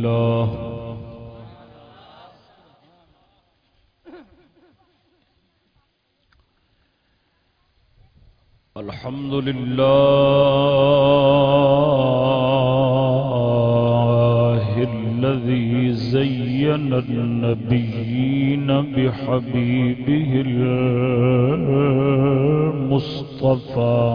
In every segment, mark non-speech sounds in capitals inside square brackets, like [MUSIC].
لله الحمد لله الذي زين النبيين بحبيبه المصطفى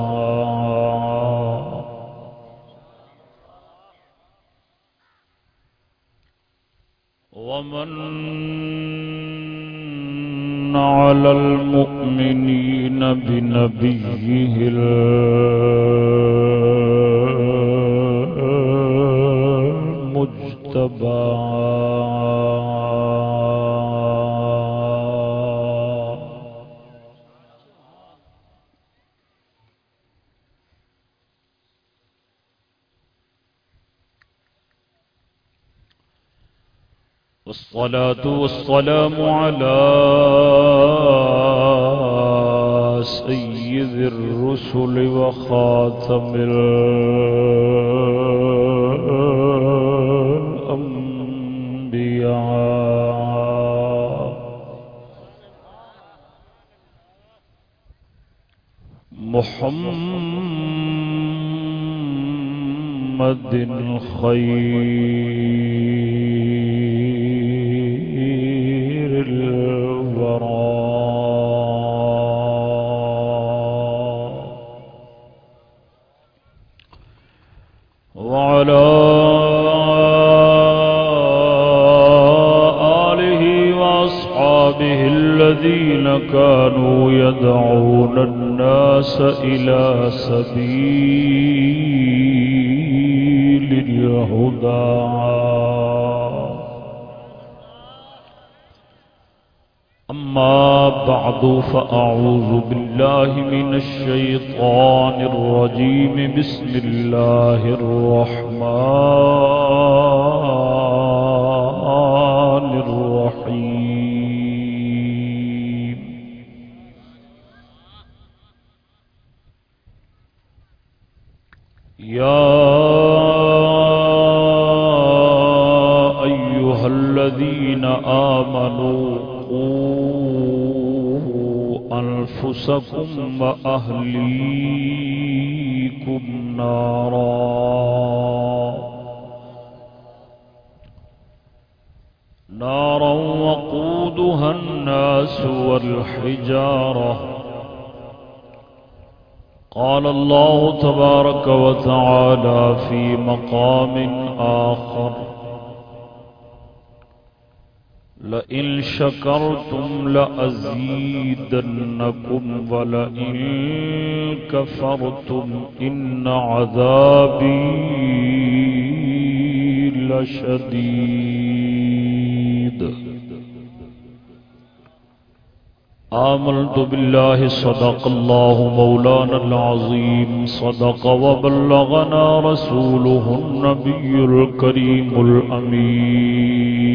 والصلاة والسلام على سيد الرسل وخاتم الأنبياء. محمد خير إلى سبيل الهدى. أما بعد فأعوذ بالله من الشيطان الرجيم. بسم الله الرحمن أنفسكم وأهليكم نارا. نارا وقودها الناس والحجارة. قال الله تبارك وتعالى في مقام آخر. لئن شكرتم لأزيدنكم ولئن كفرتم إن عذابي لشديد آمنت بالله صدق الله مولانا العظيم صدق وبلغنا رسوله النبي الكريم الأمين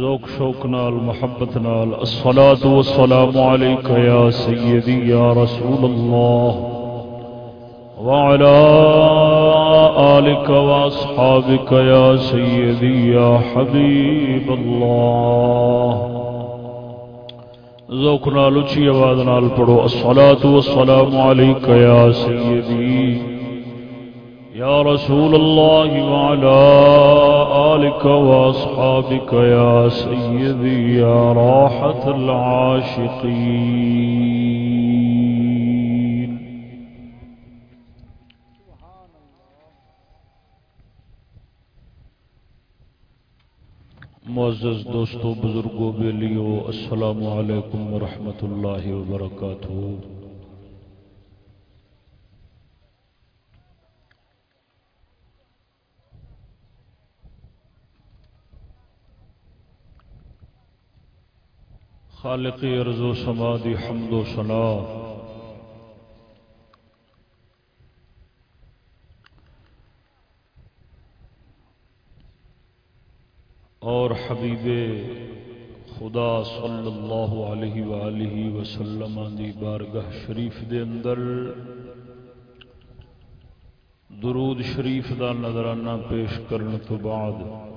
ذوق شوق نال، محبت نال. الصلاة والسلام عليك يا سيدي، يا رسول الله. وعلى آلك وأصحابك يا سيدي، يا حبيب الله. ذوق نال اچھی آواز نال پڑھو. الصلاة والسلام عليك يا سيدي. يا رسول الله وعلى آلك وأصحابك يا سيدي يا راحة العاشقين. معزز دوستو بزرگوں بیلیو السلام علیکم ورحمۃ اللہ وبرکاتہ. خالق ارض و سما دی حمد و سنا اور حبیب خدا صلی اللہ علیہ وآلہ وسلم دی بارگاہ شریف دے اندر درود شریف دا نظرانہ پیش کرنے تو بعد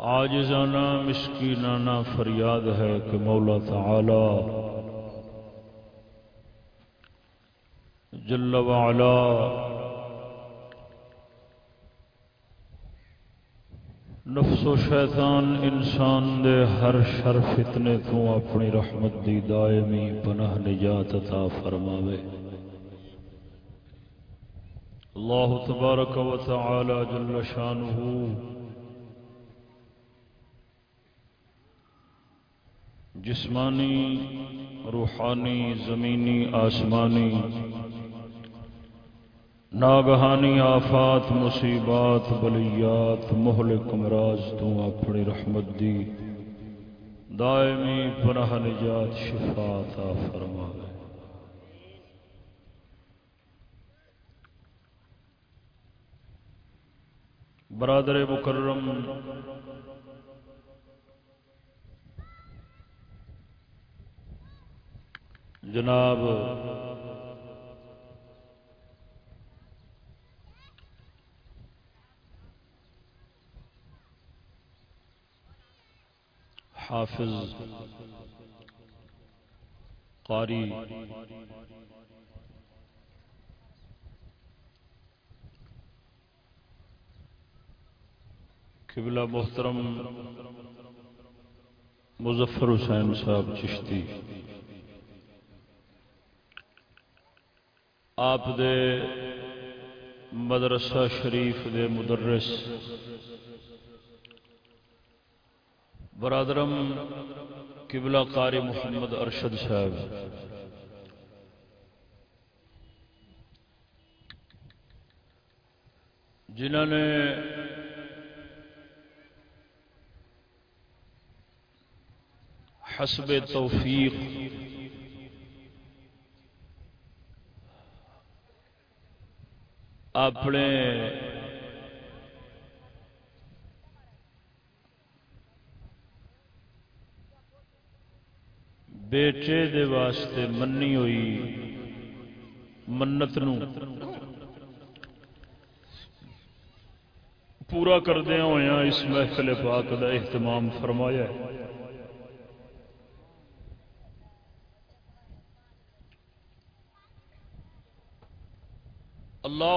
آجزانہ مسکینانہ فریاد ہے کہ مولا تعالی جل وعلا نفس و شیطان انسان دے ہر شر فتنے تو اپنی رحمت دی دائمی پناہ نجات عطا فرماوے۔ اللہ تبارک و تعالی جل شانہ جسمانی، روحانی، زمینی، آسمانی، ناگہانی آفات، مصیبات، بلیات، مہلک امراض، تو اپنی رحمت دی۔ دائمی پناہ نجات شفاعت فرما برادر مکرم جناب حافظ قاری قبلہ محترم مظفر حسین صاحب چشتی۔ آپ دے مدرسہ شریف دے مدرس برادرم قبلہ قاری محمد ارشد صاحب۔ جنہوں نے حسب توفیق اپنے بیٹے دے واسطے منی ہوئی منت نو پورا کردیا ہوا اس محفل پاک کا اہتمام فرمایا ہے۔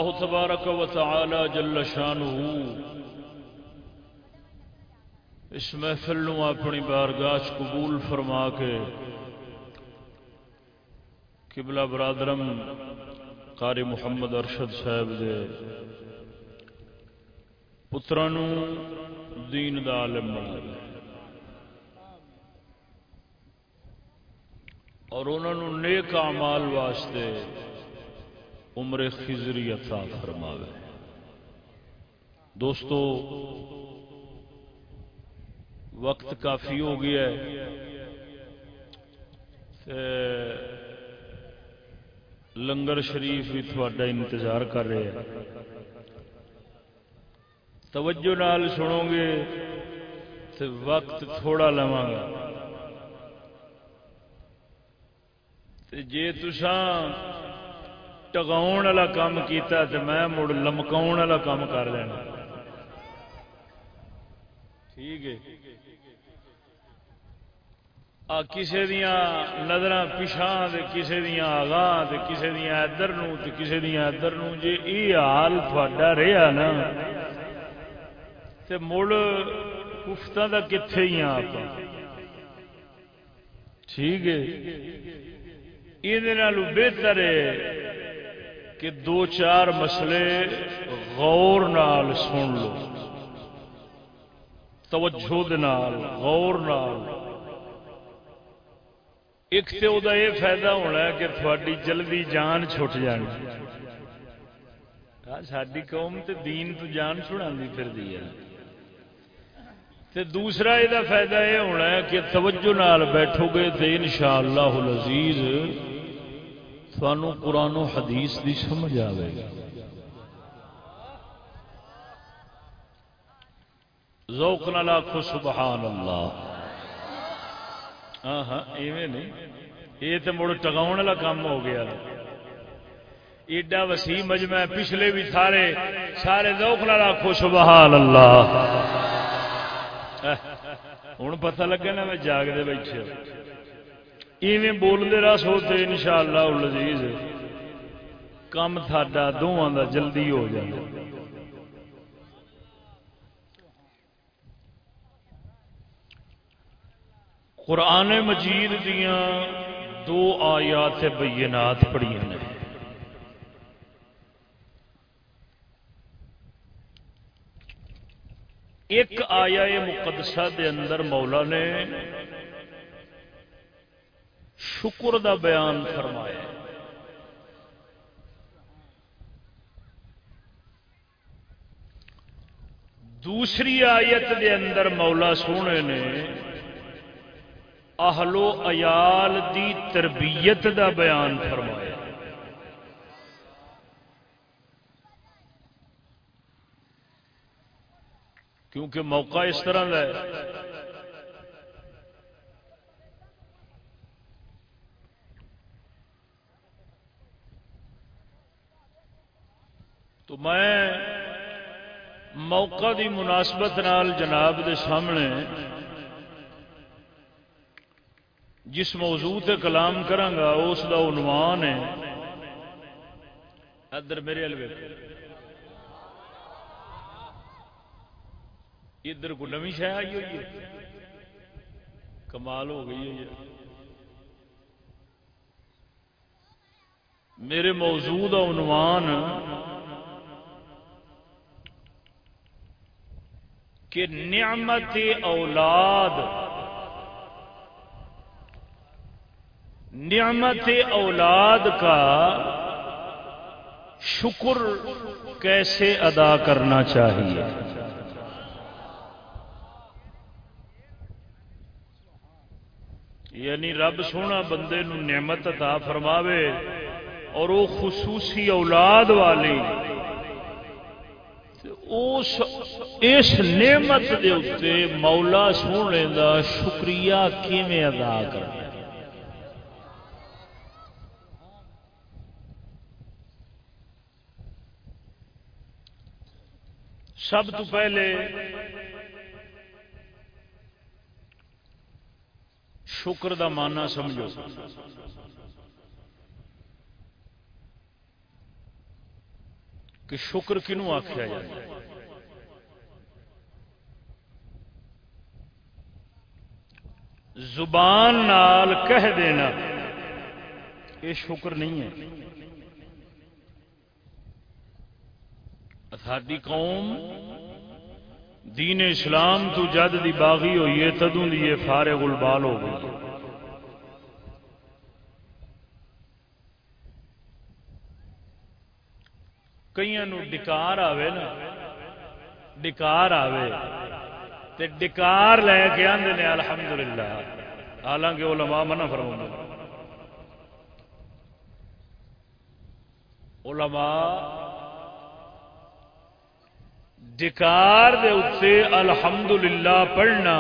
اللہ تبارک و تعالی جل شانہ۔ اس محفل نو اپنی بارگاہ قبول فرما کے قبلہ برادرم قاری محمد ارشد صاحب دے پتران دین دا عالم بنا اور انہوں نیک اعمال واسطے عمر خزری عطا فرماوے۔ دوستو، وقت کافی ہو گیا ہے۔ لنگر شریف بھی تھوڑا انتظار کر رہے ہیں۔ توجہ نال سنو گے تو وقت تھوڑا لوا گا جی تسان ٹگاؤ والا کام کیتا تو میں مڑ لمکاؤ والا کام کر لینا ٹھیک ہے کسی دیا نظر پچھا کسی دیا آگاہ کسی دیا ادھر کسی دیا ادھر جی یہ حال تھا رہا نا تو مڑ کفتہ کا کتنے ہی آپ ٹھیک ہے یہ بہتر ہے کہ دو چار مسئلے غور نال سن لو۔ توجہ دنال غور نال۔ ایک تو یہ فائدہ ہونا ہے کہ تھوڑی جلدی جان چھٹ جانی۔ ساری قوم تے دین تو جان چھڑا پھر دی ہے۔ تے دوسرا یہ فائدہ یہ ہونا ہے کہ توجہ نال بیٹھو گے تو ان شاء اللہ لذیذ تھانوں قرآن و حدیث دی سمجھ آئے گا ذوق نہ لاکھو سبحان اللہ ہاں ہاں ایویں نہیں یہ تو مڑ ٹگاؤ والا کام ہو گیا ایڈا وسیع مجمع پچھلے بھی سارے سارے ذوق نہ لاکھو سبحان اللہ ہوں پتہ لگا نا میں جاگتے بیٹھے ایویں بولتے رس ہوتے ان شاء اللہ لذیذ کم تھا دونوں کا جلدی ہو جائے قرآن مجید دیا دو آیات بینات پڑھیا نے۔ ایک آیا مقدسہ دے اندر مولا نے شکر دا بیان فرمایا دوسری آیت دے اندر مولا سونے نے اہلو ایال دی تربیت دا بیان فرمایا۔ کیونکہ موقع اس طرح ہے۔ تو میں موقع دی مناسبت نال جناب دے سامنے جس موضوع تے کلام کرانگا، اس دا عنوان ہے۔ ادھر میرے الوے ادھر کو نمی شہ آئی ہوئی ہے؟ کمال ہو گئی ہے۔ میرے موضوع دا عنوان کہ نعمت اولاد نعمت اولاد کا شکر کیسے ادا کرنا چاہیے؟ یعنی رب سونا بندے نو نعمت عطا فرماوے اور وہ خصوصی اولاد والی اس اس نعمت دے اتنے مولا سونے دا شکریہ کیویں ادا کرنا سب تو پہلے شکر دا مانا سمجھو۔ کہ شکر کنو آخیا جائے؟ زبان نال کہہ دینا۔ یہ شکر نہیں ہے۔ ساری قوم دین اسلام تو جد دی باغی ہوئی ہے، تدوں دی یہ فارغ البال ہو گئی۔ کئی ڈکار آوے نا۔ ڈکار آوے۔ تے ڈکار لے کے آدھے نے، الحمدللہ۔ حالانکہ علماء منع فرما علماء ڈکار دے اتنے الحمدللہ پڑھنا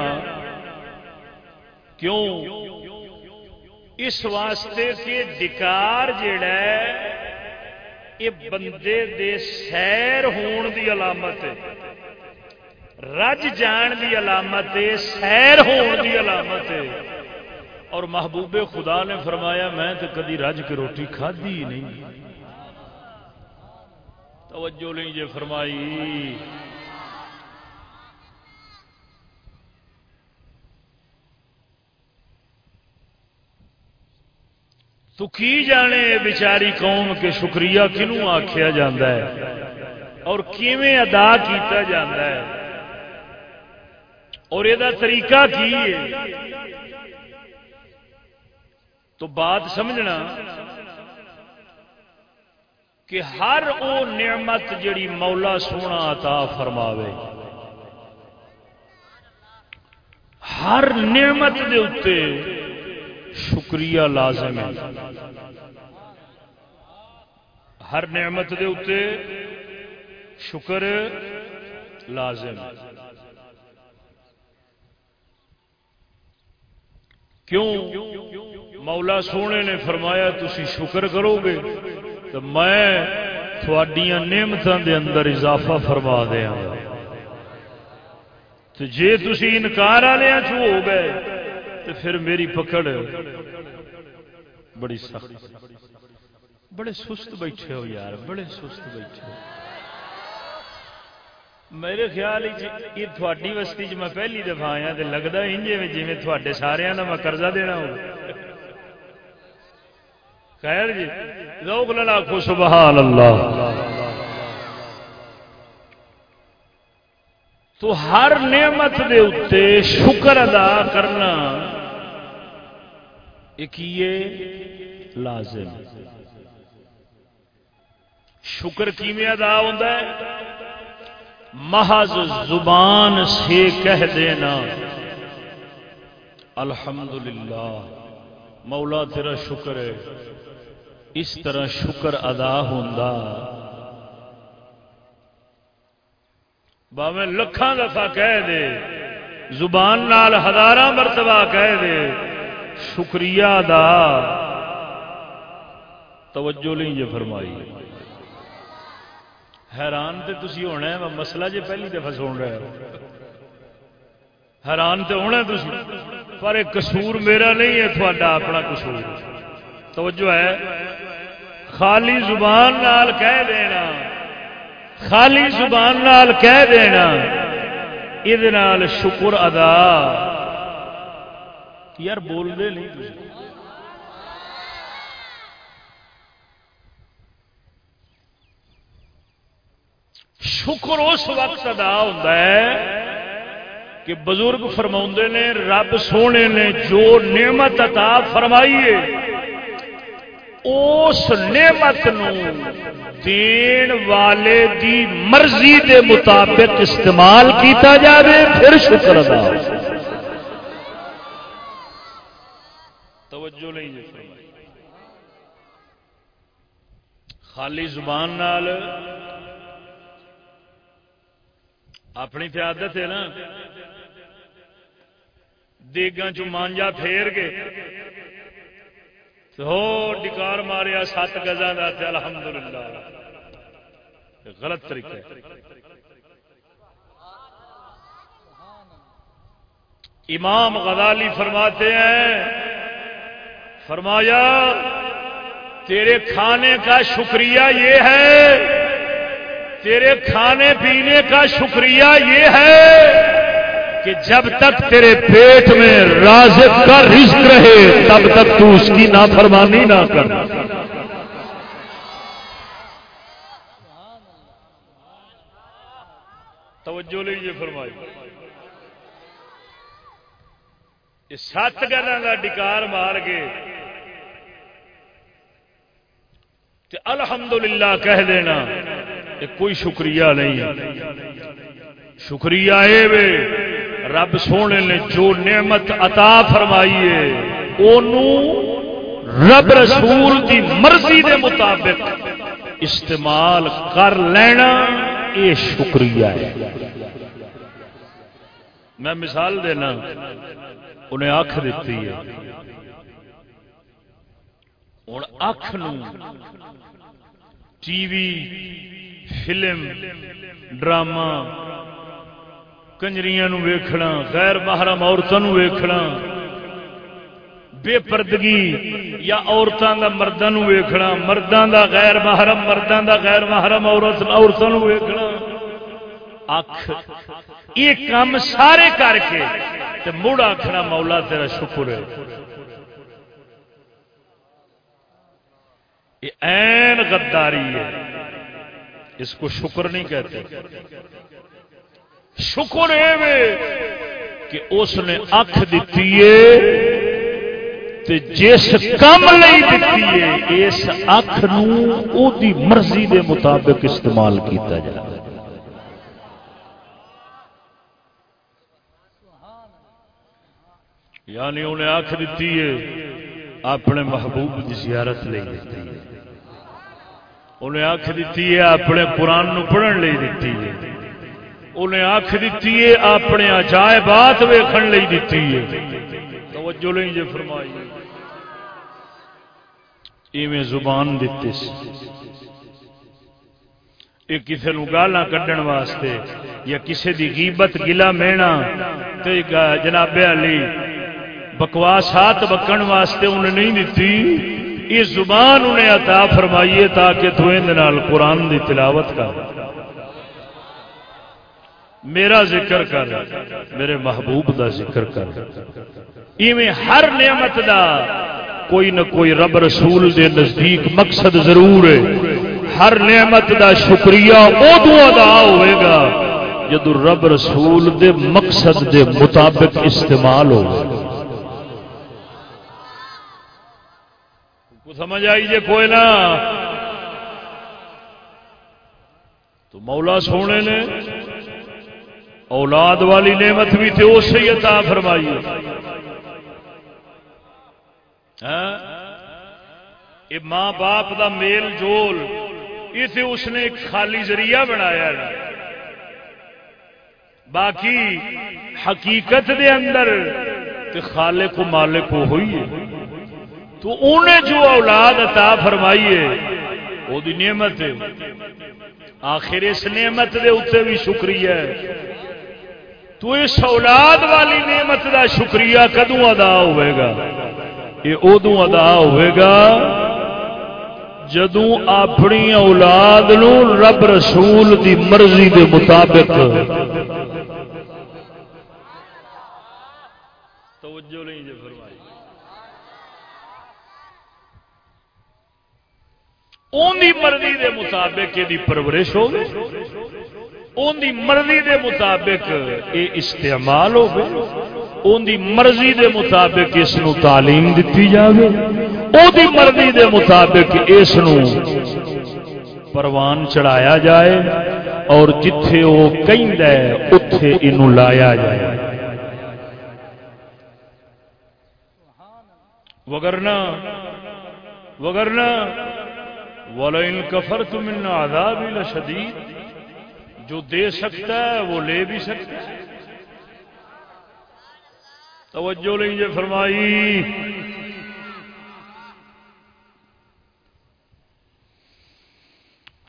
کیوں؟ اس واسطے کہ ڈکار جڑا ہے، یہ بندے دے سیر ہون دی علامت ہے۔ رج جان دی علامت ہے، سیر ہون دی علامت ہے۔ اور محبوب خدا نے فرمایا، میں تو کدی رج کے روٹی کھادی ہی نہیں۔ توجہ نہیں جے فرمائی۔ تو کی جانے بیچاری قوم کے شکریہ کنوں آخیا جاتا ہے؟ اور کیویں ادا کیتا جاتا ہے؟ اور یہ طریقہ کی ہے؟ تو بات سمجھنا کہ ہر او نعمت جڑی مولا سونا عطا فرماوے، ہر نعمت دے اتے شکریہ لازم ہے۔ ہر نعمت دے اتے شکر لازم ہے۔ کیوں مولا سونے نے فرمایا تسی شکر کرو گے؟ تو میں تھوڑیاں نعمتوں دے اندر اضافہ فرما دیا گا تو جے تسی انکار والے ہو گئے، تو پھر میری پکڑ بڑی سخت۔ بڑے سست بیٹھے ہو یار، بڑے سست بیٹھے ہو۔ میرے خیال یہ تھوڑی وسطی چ میں پہلی دفعہ آیا تو لگتا انجے میں جی تھوڑے سارے کا میں قرضہ دینا ہو خیر جی لوگ لڑا کو سبحان اللہ تو ہر نعمت دے اتے شکر ادا کرنا ایک یہ لازم۔ شکر کیویں ادا ہوتا ہے؟ محض زبان سے کہہ دینا۔ الحمدللہ، مولا تیرا شکر ہے۔ اس طرح شکر ادا ہوتا باویں لکھان دفعہ کہہ دے۔ زبان نال ہزار مرتبہ کہہ دے۔ شکریہ دا توجہ نہیں جی فرمائی۔ حیران تے تسی ہونا ہے مسئلہ جی پہلی دفعہ سن رہے ہو حیران تے ہونا تسی۔ پر ایک قصور میرا نہیں ہے، تھوڑا اپنا قصور۔ توجہ ہے۔ خالی زبان نال کہہ دینا۔ خالی زبان نال کہہ دینا۔ یہ شکر ادا۔ یار بول دے نہیں شکر اس وقت ادا ہوتا ہے کہ بزرگ فرما نے، رب سونے نے جو نعمت عطا فرمائیے اس نعمت نو دین والے دی مرضی دے مطابق استعمال کیتا جائے پھر شکر ادا توجہ نہیں جی خالی زبان نال اپنی تے عادت ہے نا۔ دیگاں چ مانجا پھیر کے۔ ہو ڈکار ماریا سات گزا کا الحمد للہ غلط طریقہ امام غزالی فرماتے ہیں، فرمایا، تیرے کھانے کا شکریہ یہ ہے تیرے کھانے پینے کا شکریہ یہ ہے کہ جب تک تیرے پیٹ میں رازق کا رزق رہے، تب تک تو اس کی نافرمانی نہ کر۔ توجہ لیجیے فرمائی۔ سات گلوں کا ڈکار مار کے الحمدللہ کہہ دینا۔ کوئی شکریہ نہیں شکریہ اے وے، رب سونے نے جو نعمت عطا فرمائیے رب رسول کی مرضی دے مطابق استعمال کر لینا یہ شکریہ ہے۔ میں مثال دینا، انہیں اکھ دیتی ہے۔ ہوں اکھ ٹی وی فلم، ڈرامہ، کنجریاں ویکھنا، غیر محرم عورتوں ویکھنا بے پردگی یا عورتوں کا مردوں ویکھنا مردوں کا غیر محرم مردوں کا غیر محرم عورتوں ویکھنا۔ اکھ، یہ کام سارے کر کے تے مڑ آخنا مولا تیرا شکر ہے۔ این غداری ہے۔ اس کو شکر نہیں کہتے۔ شکر ہے کہ اس نے اکھ دیتی ہے جس کم نہیں دیتی ہے، اس اکھ نو دی مرضی دے مطابق استعمال کیتا جائے۔ یعنی انہیں آخ دیتی ہے، اپنے محبوب کی زیارت لے دیتی ہے۔ انہیں آخ دیتی ہے اپنے قرآن نو پڑھن لے دیتی ہے۔ انہیں آخ دیتی ہے اپنے عجائبات ویکھن لے دیتی ہے۔ توجہ لیں جی فرمائی۔ ایویں زبان دیتی سی۔ یہ کسی گالا کھڈن واسطے یا کسی دی غیبت گلا مینا تو جناب علی بکواسات بکن واسطے انہیں نہیں دیتی یہ زبان انہیں عطا فرمائیے تاکہ تو نال قرآن دی تلاوت کر۔ میرا ذکر کر، میرے محبوب دا ذکر کر۔ ایویں ہر نعمت دا کوئی نہ کوئی رب رسول دے نزدیک مقصد ضرور ہے۔ ہر نعمت دا شکریہ ادو ادا ہوئے گا جدو رب رسول دے مقصد دے مطابق استعمال ہوگا سمجھ آئی جے کوئی نہ۔ تو مولا سونے نے اولاد والی نعمت بھی تھے اس سے عطا فرمائی یہ ہاں؟ ماں باپ دا میل جول، یہ اس نے ایک خالی ذریعہ بنایا ہے۔ باقی حقیقت دے اندر خالق و مالک ہوئی ہے۔ تو انہیں جو اولاد عطا فرمائی ہے وہ نعمت ہے۔ آخر اس نعمت دے اتنے بھی شکریہ ہے۔ تو اس اولاد والی نعمت دا شکریہ کدو ادا ہوئے گا؟ یہ ادو ادا ہوئے گا جدو اپنی اولاد نو رب رسول دی مرضی دے مطابق توجہ نہیں جی فرمائی اندی مرضی دے مطابق یہ پرورش ہو اندی مرضی دے مطابق یہ استعمال ہو اندی مرضی دے مطابق اس نو تعلیم دیتی جاوے۔ او دی مرضی دے مطابق اس نو پروان چڑھایا جائے۔ اور جتھے وہ کہیں دے اتھے انو لایا جائے۔ وگرنا وگرنا وَلَئِن كَفَرْتُم مِّنْ عَذَابِ لَشَدِيدٍ جو دے سکتا ہے وہ لے بھی سکتا ہے. توجہ لیں جے فرمائی.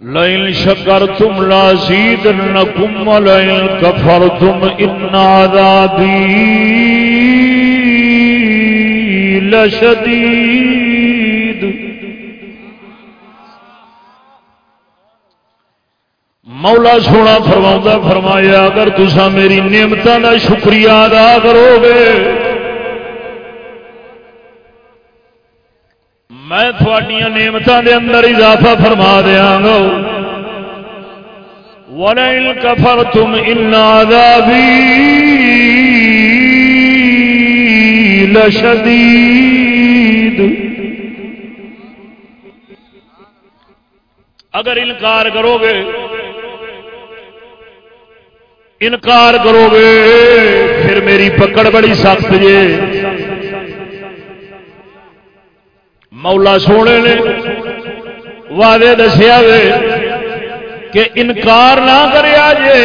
لئن شکرتم لازیدنکم ولئن کفرتم ان عذابی لشدید. مولا سونا فرما فرمایا، اگر تسا میری نعمت کا شکریہ ادا کرو گے۔ میں تھوڑی نعمتوں کے اندر اضافہ فرما دیا گا۔ ون کفر تم بھی لشدید۔ اگر انکار کرو گے انکار کرو گے پھر میری پکڑ بڑی سخت جے مولا سونے نے وعدے دسیا وے کہ انکار نہ کریا جے،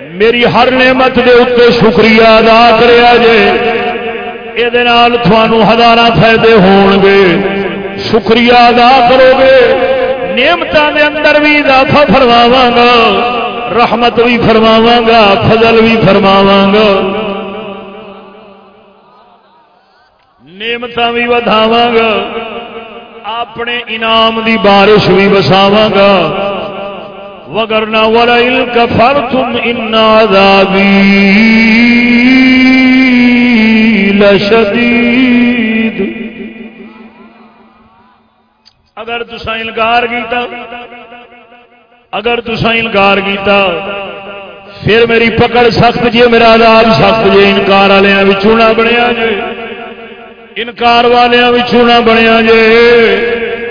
میری ہر نعمت دے اتنے شکریہ ادا کریا جے۔ یہ ہزار فائدے ہون گے۔ شکریہ ادا کرو گے۔ نعمتوں دے اندر بھی اضافہ فرماوا گا۔ رحمت بھی فرماوا گا، فضل بھی فرماوا گا۔ نعمت بھی وداوا گا۔ اپنے انعام دی بارش بھی بساوا گا۔ وگرنا ول کفر تم انابی لشدید اگر تسا انکار کیتا اگر تسا انکار کیتا، پھر میری پکڑ سخت جی میرا عذاب سخت جی انکار والوں نہ بنیا جے۔ انکار والوں نہ بنیا جے۔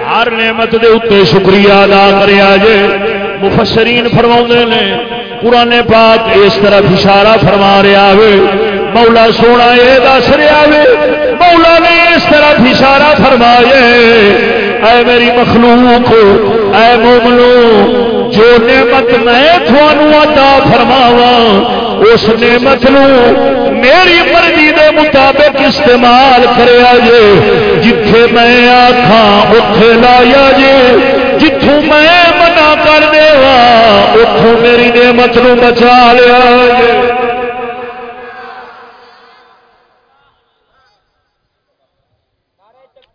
ہر نعمت دے اتنے شکریہ ادا کریا جے۔ مفسرین فرما نے، قرآن پاک اس طرح اشارہ فرما رہا ہے مولا سونا یہ دس رہا وے۔ مولا نے اس طرح اشارہ فرمایا اے میری مخلوق، اے مومنو جو نعمت میں تھانوں عطا فرماوا اس نعمت نو میری مرضی دے مطابق استعمال کریا جے جتھے میں آکھا اتے لایا جے جتوں میں منع کر دے اتوں میری نعمت نو بچا لیا جے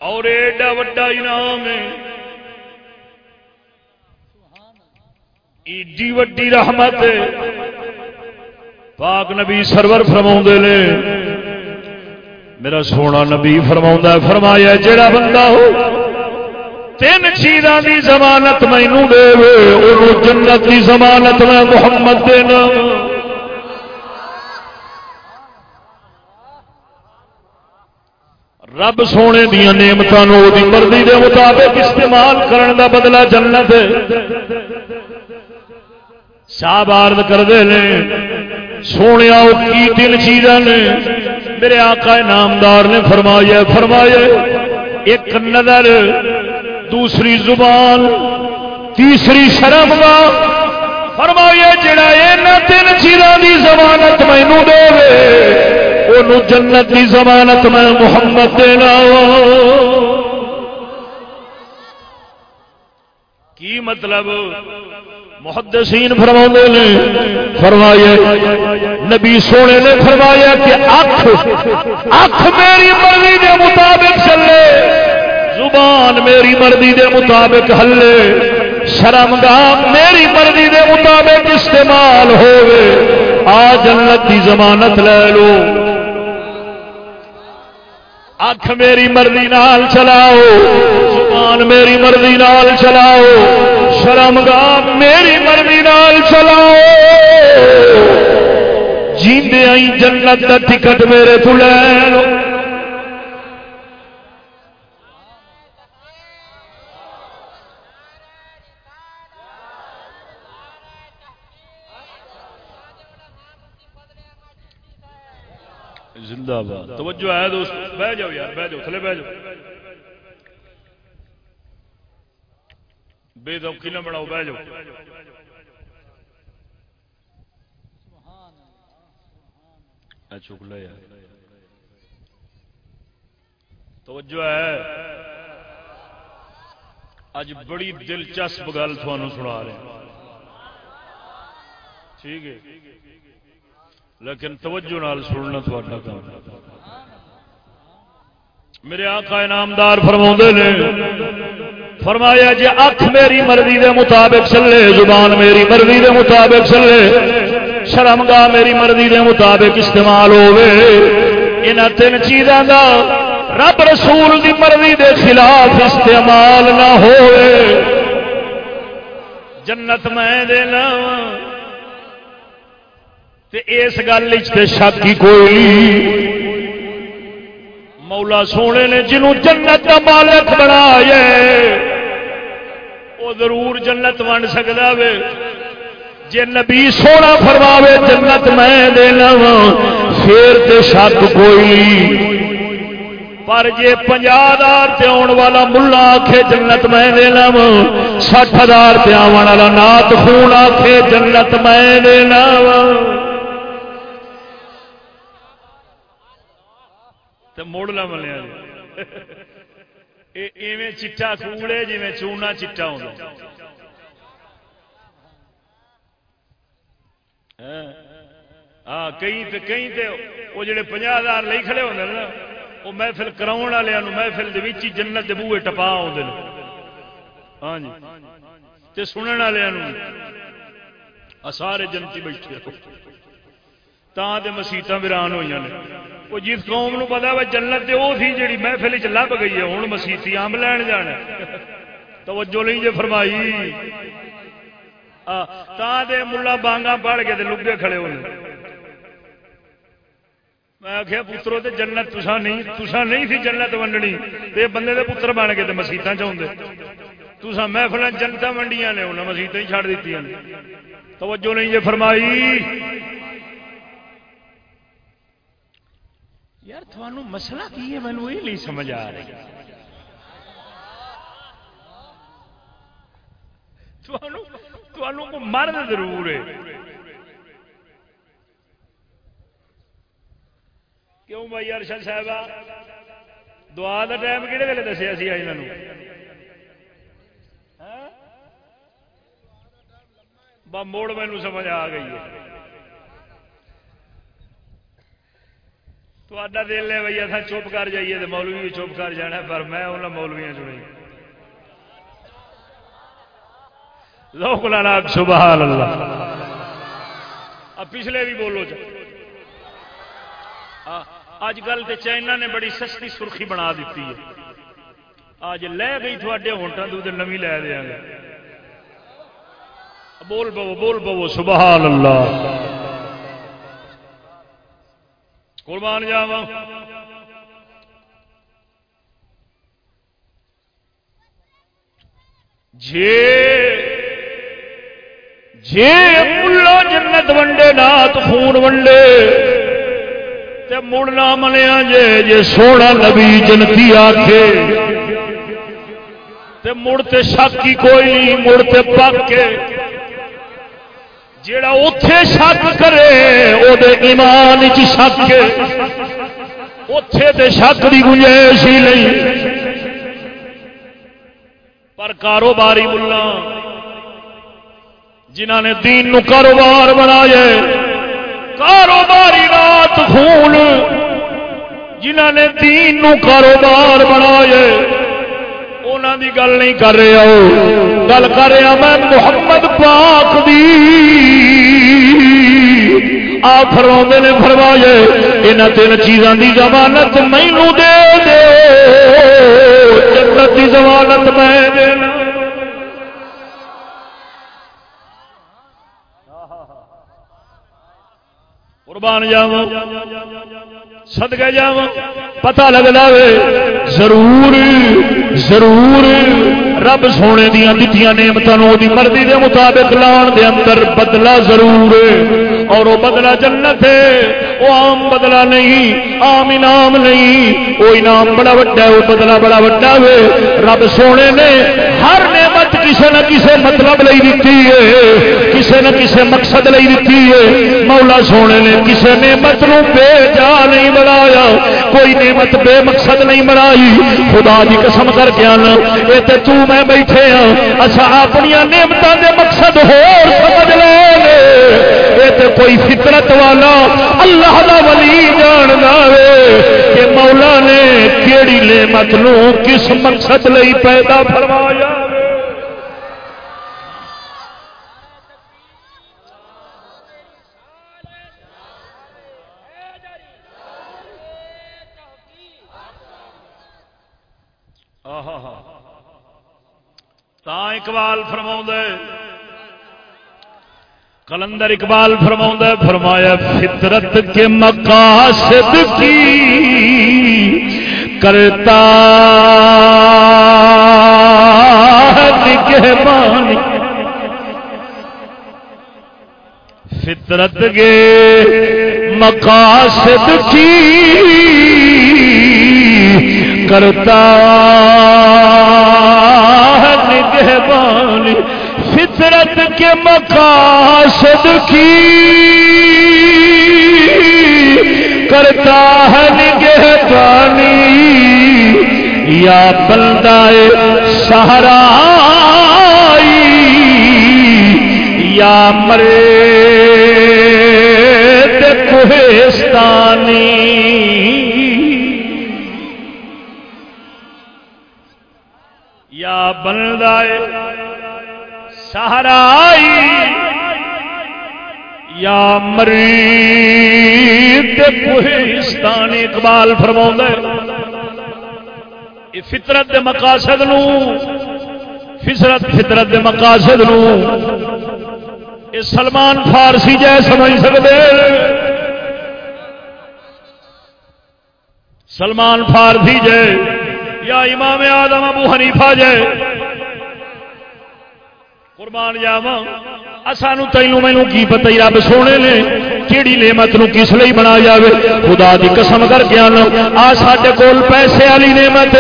اور ایڈا وڈا انعام ہے۔ ایڈی وڈی رحمت پاک نبی سرور فرما نے، میرا سونا نبی فرما فرمایا جڑا بندہ ہو، تین چیزاں دی ضمانت مینو دے جنت دی ضمانت میں محمد دینا رب سونے دیا نعمتوں مرضی دے مطابق استعمال کرن دا بدلہ جنت صاحب عرض کرتے ہیں سونے کی تین چیزاں نے۔ میرے آقا نامدار نے فرمایا فرمایا، ایک نظر، دوسری زبان، تیسری شرم کا فرمایا، جڑا یہ تین چیزوں کی ضمانت مینو دے وہ جنت کی ضمانت میں محمد دینا کی مطلب؟ محدثین فرما نے فرمایا نبی سونے نے فرمایا کہ اکھ اکھ میری مرضی دے مطابق چلے، زبان میری مرضی دے مطابق ہلے شرم گاہ میری مرضی دے مطابق استعمال ہوئے آ جنت کی ضمانت لے لو۔ اکھ میری مرضی نال چلاؤ، زبان میری مرضی نال چلاؤ۔ شرم میری مرضی نال چلاؤ۔ جیندے آئی جنت کا ٹکٹ میرے کو لے لو۔ زندہ باد۔ توجہ ہے دوست بہ جاؤ یار بہ جاؤ، تھلے بہ جاؤ۔ بے دوکی نہ بناؤ بہ جاؤ۔ چک لے توجہ ہے۔ اج بڑی دلچسپ گل تھانوں سنا رہے ٹھیک ہے۔ لیکن توجہ نال سننا تھوڑا کام میرے آقا انعامدار فرما نے۔ فرمایا جی اکھ میری مرضی دے مطابق چلے، زبان میری مرضی دے مطابق چلے شرم گاہ میری مرضی دے مطابق استعمال ہوے ان تین چیزاں دا رب رسول دی مرضی دے خلاف استعمال نہ ہوئے جنت میں دینا تے اس گل شک ہی کوئی مولا سونے نے جنوں جنت کا مالک بنایا وہ ضرور جنت بن سکتا وے۔ جے نبی سونا فرماوے جنت میں دینا وا، پھر تے شک کوئی پر جے پنجا ہزار تے آن والا ملا آخے جنت میں دینا وا، سٹھ ہزار تے آن والا نات خون آخے جنت میں دینا وا۔ مڑ نہ ملیا جی۔ [LAUGHS] ایویں چٹا کوڑے جی چونا چٹا ہوں ہاں کئی تے کئی تے وہ جڑے پنجا ہزار لے کھڑے ہوتے نا وہ محفل کراؤ والے محفل کے جنت کے بوے ٹپا آتے ہاں جی تے سنن والوں سارے جنتی بیٹھے تا مسیطا ویران ہوئی نے وہ جس قوم نو پتا وا جنت وہ سی جی محفل چ لب گئی ہے ہوں مسیتی آم لین جانا توجہ نہیں جی فرمائی۔ تا دے ملا بانگا پڑھ کے لگے کھڑے ہونے۔ میں آخیا پترو، تے جنت تسا نہیں تسا نہیں سی جنت ونڈنی۔ تے بندے دے پتر بن کے مسیطا چاہتے تسا محفل جنتا ونڈیاں نے انہیں مسیطا ہی چڑھ دیتی توجہ نہیں جی فرمائی۔ یار مسئلہ کی ہے؟ مینو یہ نہیں سمجھ آ رہی مرد ضرور ہے۔ کیوں بھائی ارشد صاحب دعا کا ٹائم کہڑے ویلے دسیا سی یہاں موڑ مینو سمجھ آ گئی ہے۔ تا دل ہے بھائی اتنا چپ کر جائیے تو مولوی بھی چپ کر جانا پر میں انہوں مولویا چنی لوک لانا سبحان اللہ اب پچھلے بھی بولو اج کل تو چائنا نے بڑی سستی سرخی بنا دیتی ہے اج لے گئی تھوڑے ہونٹوں تو نمی لے دیا گا بول پو بول پو سبحان اللہ قربان جاوا جی جی ملا جنت ونڈے، نات خون ونڈے۔ تے مڑنا منیا جے جے سونا نبی جنتی آکھے۔ تے مڑ تے شک کی کوئی نہیں، مڑ تے پاکے۔ جیڑا اتے شک کرے وہ ایمان چک اتے تے شک کی گنجائش ہی نہیں۔ پر کاروباری ملا جنہ نے دین نو کاروبار بنایا کاروباری رات خون جنہ نے دین نو کاروبار بنایا انہوں دی گل نہیں کر رہا گل کر رہا میں محمد پاک دی۔ آ فرما نے فرمایا یہاں تین چیزوں کی ضمانت مینو دے دے۔ جنت کی ضمانت میں دینا قربان جاوا سدکے جا پتا لگتا وے ضرور ضرور رب سونے دیا دیا نعمتوں کی مرضی کے مطابق لان دے اندر بدلا ضرور اور وہ بدلا جنت ہے۔ وہ آم بدلا نہیں آم انعام نہیں۔ وہ انعام بڑا وڈا ہے وہ بدلا بڑا وڈا ہے۔ رب سونے نے ہر نعمت کسی نہ کسی مطلب لئی دیتی ہے کسی نہ کسی مقصد لئی دیتی ہے۔ مولا سونے نے کسی نعمت نو بے جا نہیں بنایا، کوئی نعمت بے مقصد نہیں بنائی۔ خدا کی قسم کر کے آنا یہ تو تو میں بیٹھے ہاں اچھا اپنی نعمتوں کے مقصد ہو سمجھ لو یہ تو کوئی فطرت والا اللہ دا ولی جان دے کہ مولا نے کیڑی نعمت نو کس مقصد لئی پیدا فرمایا۔ تا اقبال فرما کلندر اقبال فرما فرمایا، فطرت کے مقاصد کی کرتا نگہبانی فطرت کے مقاصد کی کرتا فطرت کے مقاصد کی کرتا ہے نگہبانی۔ یا بندہ سہارا یا مرے کوہستانی۔ یا بندہ سہارا یا مرید کوہستان اقبال فرما فطرت دے مقاصد نو، فطرت فطرت دے مقاصد نو سلمان فارسی جائے سمجھ سکتے سلمان فارسی جائے یا امام آدم ابو حنیفہ جائے قربان جاواں۔ سانو تینوں مینو کی پتہ رب سونے نے کیڑی نعمت نو کس لیے بنا جاوے؟ خدا دی قسم کر کے آنا۔ آ سارے کول پیسے والی نعمت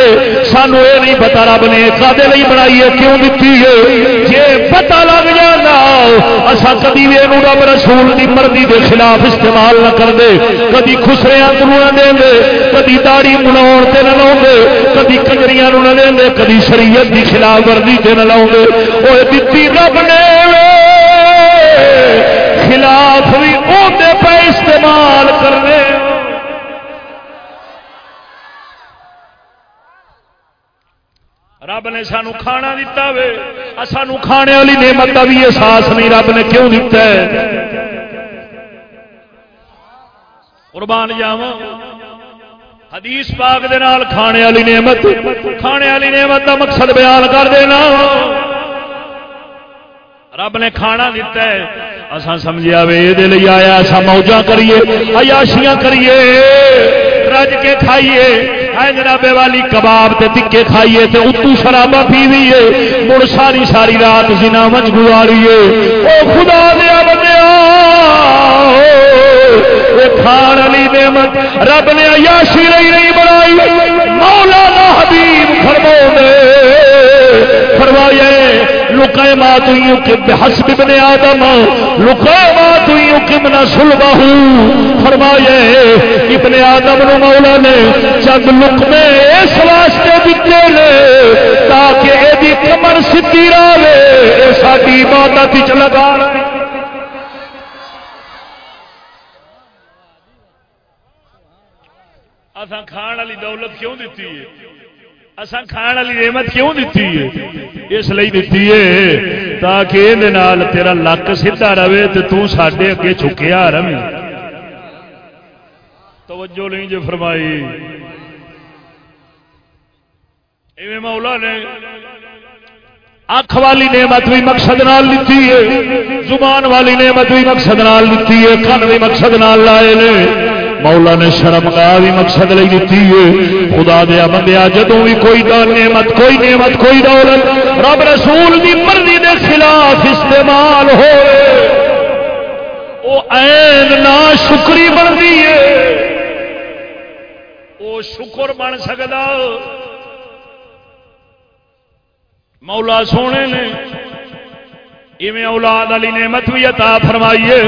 سانو یہ نہیں پتا رب نے کدے لیے بنائی ہے، کیوں دیتی ہے؟ جی پتا لگ جانا اصا کدی بھی یہ رب رسول دی مرضی دے خلاف استعمال نہ کر دے کدی خسریا نہ دیں دے، کدی داڑی بنا نہ لاؤ دے، کدی کنجریاں نہ دیں دے، کدی شریعت دی خلاف ورزی سے نہ لاؤ دے۔ وہ دیتی رب نے خلاف بھی اندر پہ استعمال کرنے رب نے سانو کھانا دیتا وے۔ سانو کھانے والی نعمت کا بھی احساس نہیں، رب نے کیوں دیتا ہے؟ قربان جاوا حدیث پاک دے نال کھانے والی نعمت، کھانے والی نعمت کا مقصد بیان کر دینا۔ رب نے کھانا دیتا ہے۔ اسا سمجھیا وے یہ آیا ایسا موجہ کریے، عیاشیاں کریے، رج کے کھائیے۔ جنابے والی، کباب تے ٹکے کھائیے تے اتو شرابا پیویے۔ مڑ ساری ساری رات جنا مچ گزاریے۔ او خدا دیا بندیا کھان والی نعمت، رب نے عیاشی نہیں نہیں بنائی۔ مولا حبیب فرمو دے لکائے مات ہوئی کہ حسب ابن آدم لکائے مات ہوئی کہ منا سلبہ۔ فرمایا ابن آدم نو مولا نے چند لکمے اس واسطے دیتے لے تاکہ یہ کمر سیدھی رہے یہ ساری عبادت وچ لگا رہے۔ اساں کھان والی دولت کیوں دیتی ہے؟ اساں کھان والی نعمت کیوں دیتی ہے؟ اس لیے دیتی ہے تاکہ یہ نال تیرا لک سیدھا رہے تو تو ساڈے اگے چکیا رہے۔ توجہ نہیں جو فرمائی۔ ایویں مولا نے اکھ والی نعمت بھی مقصد نال لیتی ہے، زبان والی نعمت بھی مقصد نال لیتی ہے، کن بھی مقصد نال لائے نے۔ مولا نے شرم کا بھی مقصد لئی دیتی ہے۔ خدا دیا بندیا، جدوں بھی کوئی نعمت کوئی نعمت، کوئی دولت، رب رسول دی مرضی دے خلاف استعمال ہو وہ این نہ شکری بنتی ہے۔ وہ شکر بن سکتا مولا سونے نے، ایویں اولاد والی نعمت بھی عطا فرمائیے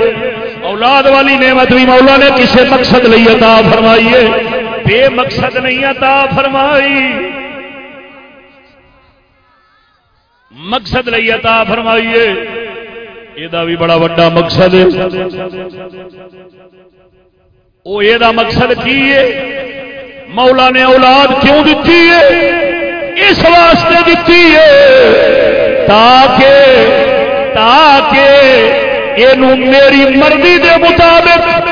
اولاد والی نعمت بھی مولا نے کسے مقصد لئی عطا فرمائیے بے مقصد نہیں عطا فرمائی۔ مقصد لئی عطا فرمائیے یہ بھی بڑا وڈا مقصد ہے۔ وہ یہ مقصد کی ہے؟ مولا نے اولاد کیوں دیتی ہے؟ اس واسطے دیتی ہے۔ تاکہ تاکہ یہ میری مرضی دے مطابق،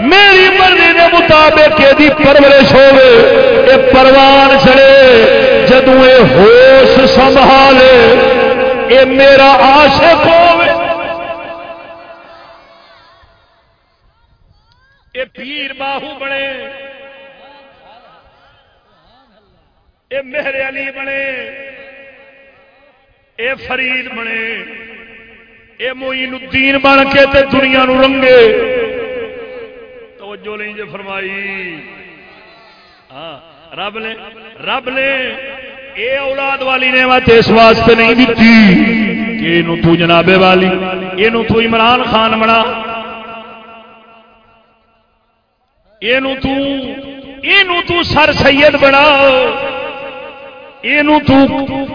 میری مرضی دے مطابق یہ پرورش ہوے یہ پروان چڑے جدو یہ ہوش سنبھالے یہ میرا عاشق ہوے یہ پیر باہو بنے۔ یہ میرے علی بنے۔ اے فرید بنے۔ اے موئین الدین بن کے تے دنیا نو رنگے۔ توجہ نہیں جو فرمائی۔ ہاں رب نے رب نے اے اولاد والی نعمت اس واسطے نہیں دیتی کہ اینو تو جنابے والی، اینو تو عمران خان بنا۔ اینو تو اینو تو سر سید بنا۔ اینو تو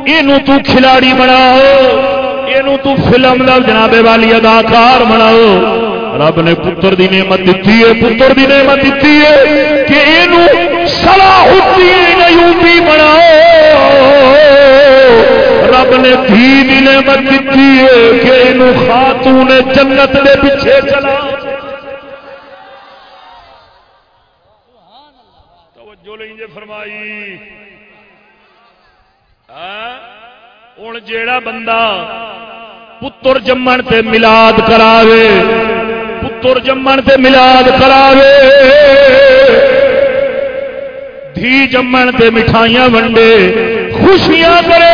اینو تو کھلاڑی بناؤ یہ تو فلم دا جنابے والی اداکار بناؤ۔ رب نے پتر دی نعمت دیتی ہے، پتر دی نعمت دیتی ہے کہ یہ صلاح الدین بناؤ۔ رب نے دھی دی نعمت دیتی ہے کہ یہ خاتون جنت دے پیچھے چلا۔ توجہ لیں فرمائی۔ ہاں؟ ہوں جیڑا بندہ پتر جمن تے ملاد کراوے پتر جمن تے ملاد کراوے دھی جمن تے مٹھائیاں ونڈے خوشیاں کرے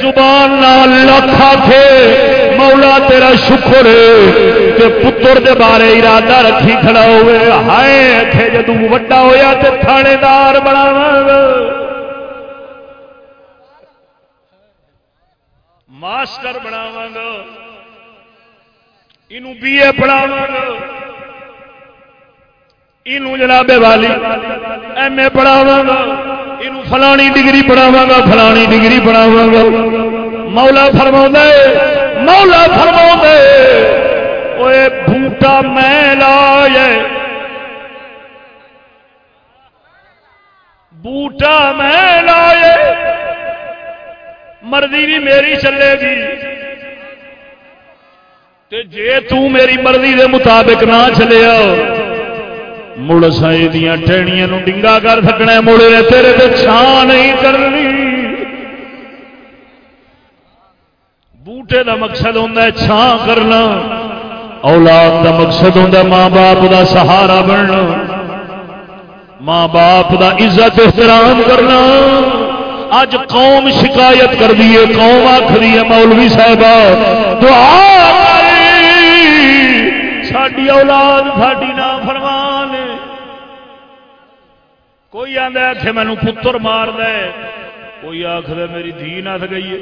زبان نال لکھ آخے مولا تیرا شکر تے پتر دے بارے ارادہ رکھی کھڑا ہوئے ہائے اکھے جدو وڈا ہویا تے تھانے دار بناواں ماسٹر بناواں گا اینو بی اے پڑھاواں گا اینو جناب والی ایم اے پڑھاواں گا اینو فلانی ڈگری پڑھاواں گا فلانی ڈگری پڑھاواں گا مولا فرماوندا ہے، مولا فرماوندا ہے اوے بوٹا میں لائے بوٹا میں لائے مرضی بھی میری چلے گی تے جے تو میری مرضی دے مطابق نہ چلے مڑ سائی دیا ٹہنیاں ڈنگا کر سکنا مڑے نے تیرے تے چھان نہیں کرنی۔ بوٹے دا مقصد ہوتا ہے چھان کرنا، اولاد دا مقصد ہوتا ہے ماں باپ دا سہارا بننا۔ ماں باپ دا عزت احترام کرنا۔ اج قوم شکایت کر دیے قوم آخری ہے، مولوی صاحب دعا ساری اولاد ساری نہ فرمان کوئی آدھا اتنے مینو پتر مار دے کوئی آخر میری دھی نس گئی ہے۔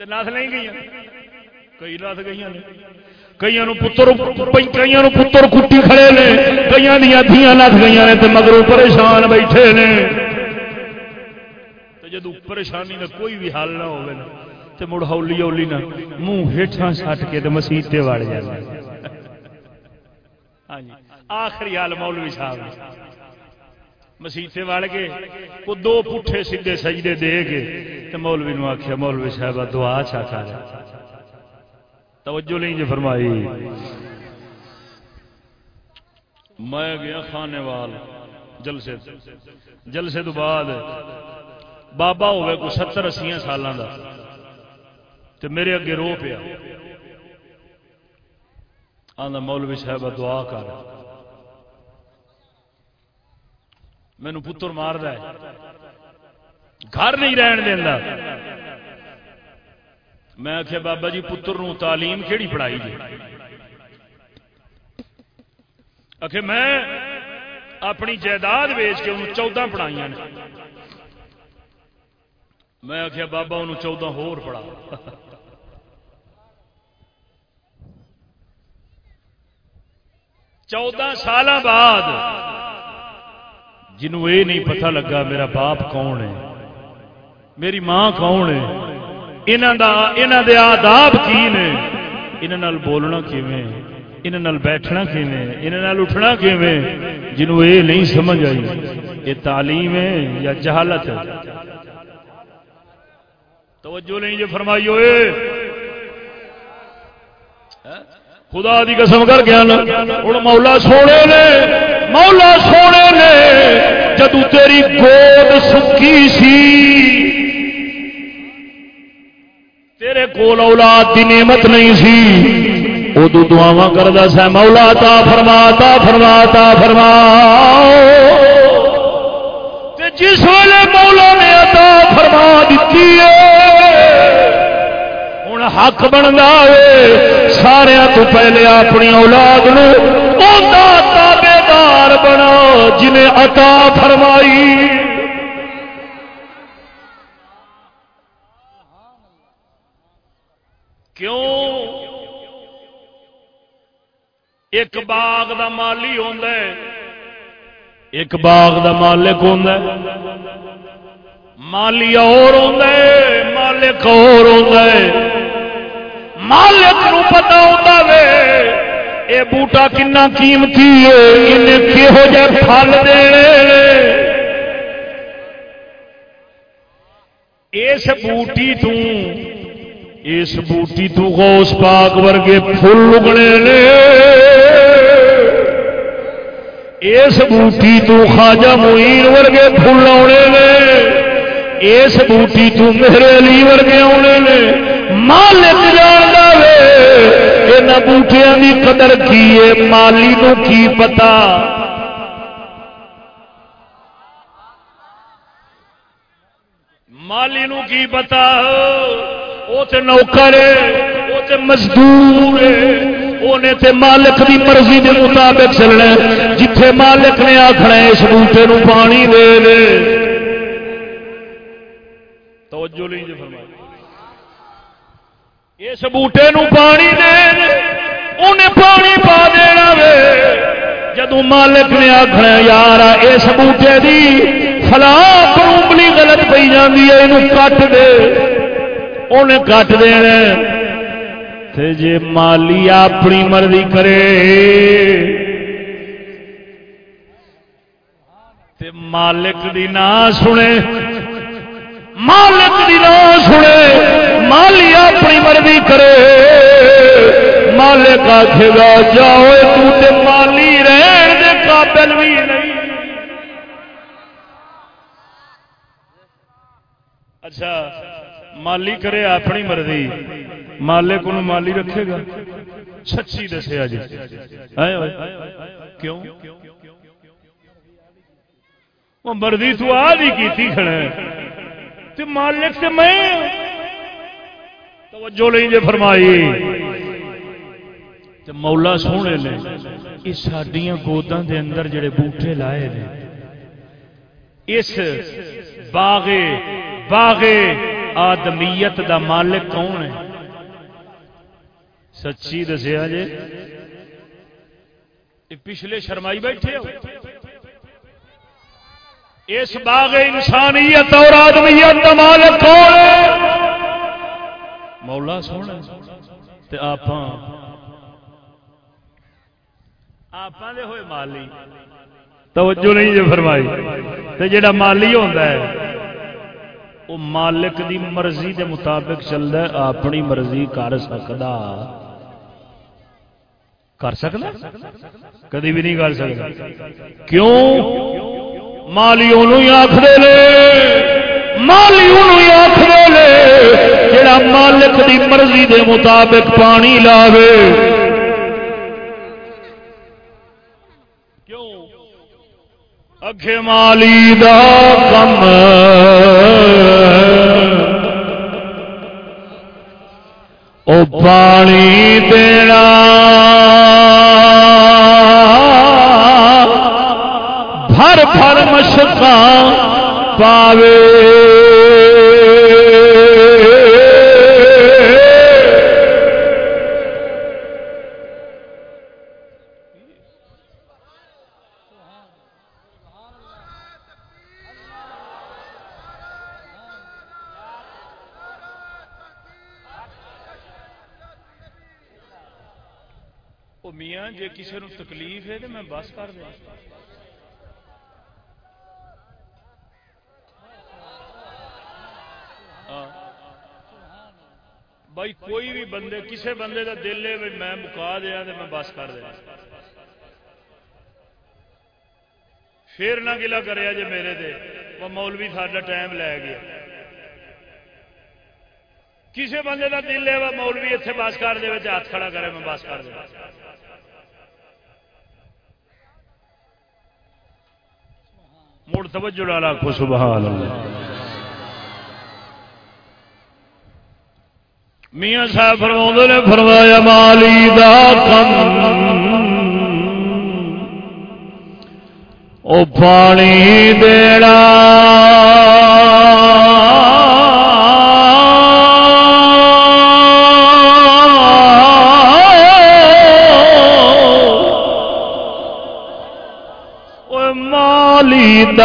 نس نہیں گئی کئی نس گئی کئی پتر کئی پتر کٹی کھڑے نے کئی دیا دیا نس گئی نے تو مگروں پریشان بیٹھے نے۔ جدو پریشانی کا کوئی بھی حل نہ ہوگا تو مڑ ہولی ہولی نہ منہ ہیٹھا سٹ کے تو مسیطے وڑ جائے ہاں جی آخری حال مولوی صاحب۔ مسیطے وڑ کے، وہ دو پٹھے سیدھے سجدے دے کے تو مولوی نو آخیا مولوی صاحب دعا چا کر۔ توجہ نہیں جی فرمائی۔ میں گیا خانے وال جلسے جلسے تو بعد بابا ہوئے کو ستر اسی سالوں کا تو میرے اگے رو پیا۔ آدھا مولوی صاحب دعا کر۔ مینو پتر مار ہے گھر نہیں رہن دینا میں آخیا بابا جی پتر نو تعلیم کہڑی پڑھائی جی؟ آخ میں اپنی جائیداد ویچ کے انہوں چودہ پڑھائی میں آخیا بابا انہوں چودہ ہور پڑھا۔ چودہ سال بعد جنہوں یہ نہیں پتہ لگا میرا باپ کون ہے، میری ماں کون ہے دے آداب کی نے؟ انہوں بولنا کیویں؟ انہوں بیٹھنا کیویں؟ انہوں اٹھنا کیویں؟ جنہوں یہ نہیں سمجھ آئی یہ تعلیم ہے یا جہالت ہے؟ توجہ نہیں جو فرمائی ہوئے۔ خدا دی قسم کر گیا ہوں مولا سونے نے، مولا سونے نے جدو تیری گود سکی سی تیرے کول اولاد دی نعمت نہیں سی۔ ادو دعوا کرتا سا، مولا تا فرما تا فرما تا فرما۔ جس ویلے مولا نے عطا فرما دیتی ہے ہوں حق بنتا ہے۔ سارا تو پہلے اپنی اولاد تابے دار بنا، جنہیں عطا فرمائی۔ کیوں؟ ایک باغ دا مالی ہوتا ہے، ایک باغ دا مالک ہوتا ہے۔ مالی اور ہوتا ہے، مالک اور ہوتا ہے۔ مالک نو پتا ہوتا وے، اے بوٹا کنا قیمتی ہے، انہیں کہو جے پھل دے اس بوٹی تو اس بوٹی تو غوث پاک ورگے پھول اگنے لے اس بوٹی تو خواجہ معین ورگے پھول آنے لے اس بوٹی تو میرے علی ورگے آنے لے مالک جان دے بوٹیا کی قدر کی ہے، مالی نو کی پتا۔ مالی نو کی پتا۔ وہ تے نوکر ہے، وہ تے مزدور ہے، اونے تے مالک دی مرضی دے مطابق چلنا جتھے مالک نے آخنا اس بوٹے نو پانی دے دے۔ توجہ نہیں جی فرمائی۔ اس بوٹے نو پانی دے دے انہیں پانی پا دینا وے۔ جدو مالک نے آخنا یار، اس بوٹے دی فلا پرومبلی غلط پی جاتی ہے یہ کٹ دے۔ انہیں کٹ دینا تے جے مالی اپنی مرضی کرے۔ تے مالک دی نہ سنے۔ مالک دی نہ سنے۔ مالی اپنی مرضی کرے۔ مالک آخے گا، جاؤ تو تے مالی رہن دے، قابل بھی نہیں۔ اچھا۔ مالی کرے اپنی مرضی مالک کو مالی رکھے گا سچی دسیا جی کیوں وہ مرضی تو آج ہی کی کھڑا ہے مالک سے میں توجہ نہیں جی فرمائی مولا سونے نے یہ سڈیا گوداں دے اندر جڑے بوٹے لائے نے اس باغ باغ آدمیت دا مالک کون ہے؟ سچی دسیا جی پچھلے شرمائی بیٹھے ہو۔ اس باغ انسانیت اور آدمیت کا مالک کون ہے؟ مولا سونا تے آپ آپ ہوئے مالی۔ توجہ نہیں جو فرمائی۔ تے جڑا مالی ہوتا ہے وہ مالک دی مرضی دے مطابق چلتا ہے، اپنی مرضی کر سکتا کر سکتا کدی بھی نہیں کر سکتا کیوں؟ مالی انہوں آخر لے مالی انہوں آخر لے جڑا مالک دی مرضی دے مطابق پانی لاوے۔ اگے مالی دا کم او پانی دینا بھر بھر مشکا پاوے۔ کسی نو تکلیف ہے تو میں بس کر دیا۔ ہاں۔ بھائی کوئی بھی بندے، کسے بندے کا دل ہے میں مکا دیا تو میں بس کر دیا۔ پھر نہ گلا کرے جی میرے دے وہ مولوی ساڈا ٹائم لے گیا۔ کسے بندے کا دل ہے وہ مولوی اتنے بس کر دے ہاتھ کھڑا کرے میں بس کر دیا۔ مڑ توجہ ڈالا کو سبحان اللہ میاں صاحب فرما نے فرمایا، مالی دا کم۔ او پانی دیڑا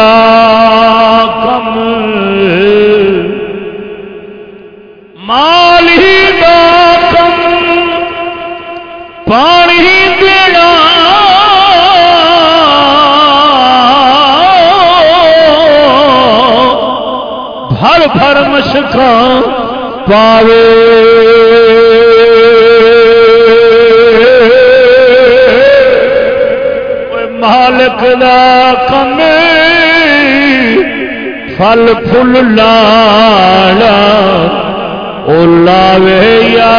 اللہ الفل لالا اولاوے یا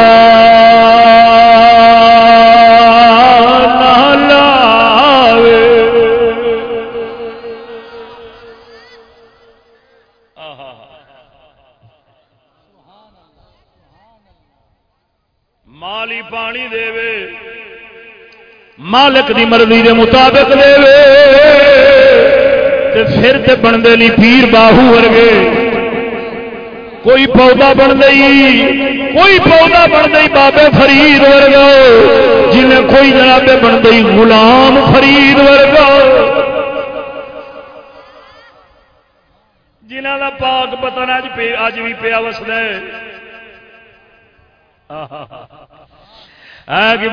مالی پانی دے مالک دی مرضی دے مطابق دے بنتے نہیں، پیر باہو ورگے۔ کوئی پودا بن گئی کوئی پودا بن گئی بابے فرید ورگا۔ جنہیں کوئی جناب بن گئی غلام فرید ورگا۔ جنہ کا پاک پتا نا اج بھی پیا وسد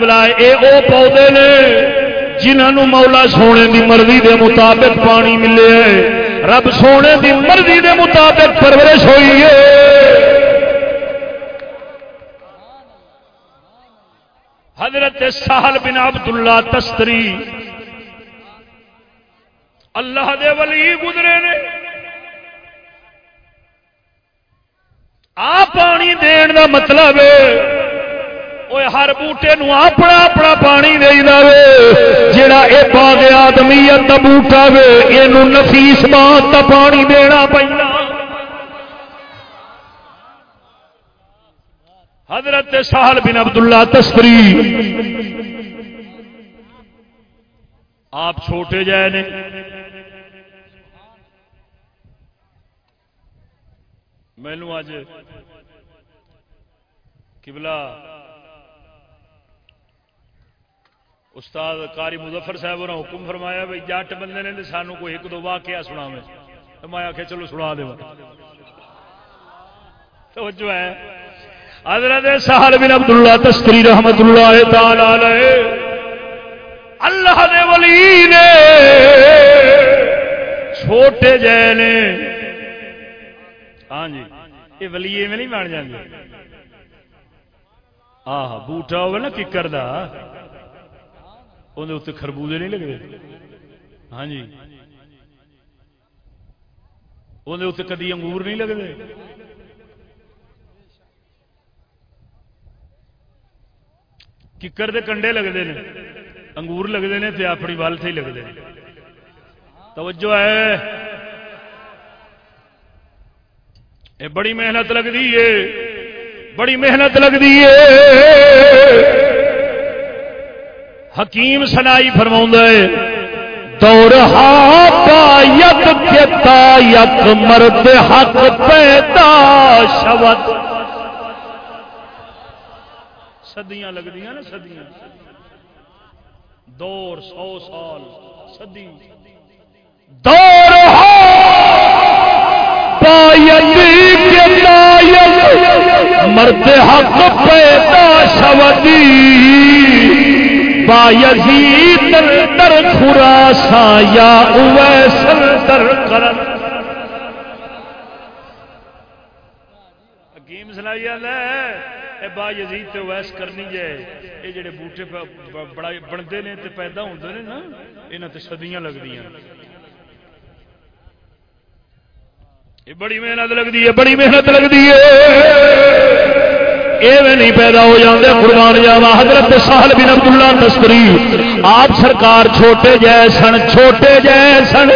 بلا یہ وہ پودے نے جنہوں مولا سونے کی مرضی دے مطابق پانی ملے رب سونے کی مرضی دے مطابق پرورش ہوئی ہے۔ حضرت سہل بن عبد اللہ تستری۔ اللہ دے ولی گزرے نے۔ آ پانی دین دا مطلب ہر بوٹے نو اپنا اپنا پانی دے دے جڑا یہ باغ آدمیت کا بوٹا وے یہ نفیس بات کا پانی دینا پہنا حضرت سہل بن عبداللہ تسکری آپ چھوٹے جائے نے مینو اج کبلا استاد کاری مظفر صاحب نے حکم فرمایا بھائی جٹ بندے نے سانو کوئی ایک دو واقعہ سنا میں میں آخیا چلو سنا دے توجہ ہے۔ حضرت سہل بن عبد اللہ تسکری رحمت اللہ تعالی اللہ دے ولی نے چھوٹے جے نے۔ ہاں جی یہ ولیے میں نہیں بن جاتے آہ بوٹا ہوگا نا، ککر دا۔ اندر اتنے خربوزے نہیں لگتے ہاں جی۔ اندر اتنے کدی انگور نہیں لگتے ککر دے کنڈے لگتے ہیں انگور لگتے ہیں تو اپنی ول سے ہی لگتے ہیں توجہ ہے۔ یہ بڑی محنت لگتی ہے۔ بڑی محنت لگتی ہے۔ حکیم سنائی فرما دور یک یک مرد حق پیدا شبد سدیاں لگتی نا سدیاں دور سو سال سدی دور مرد حق پیدا شودی۔ با یزید در خراسا یا اویسل در کرن حکیم سنائی ہے۔ با یزید تے ویس کرنی ہے۔ یہ جڑے بوٹے بڑا بنتے ہیں تے پیدا ہوتے ہیں نا یہاں تے صدیاں لگتی ہیں یہ بڑی محنت لگتی ہے، بڑی محنت لگتی ہے۔ ایویں نہیں پیدا ہو جاتے قربان جاوا حضرت سہل بن عبداللہ تسکری آپ سرکار چھوٹے جائے سن چھوٹے جائے سن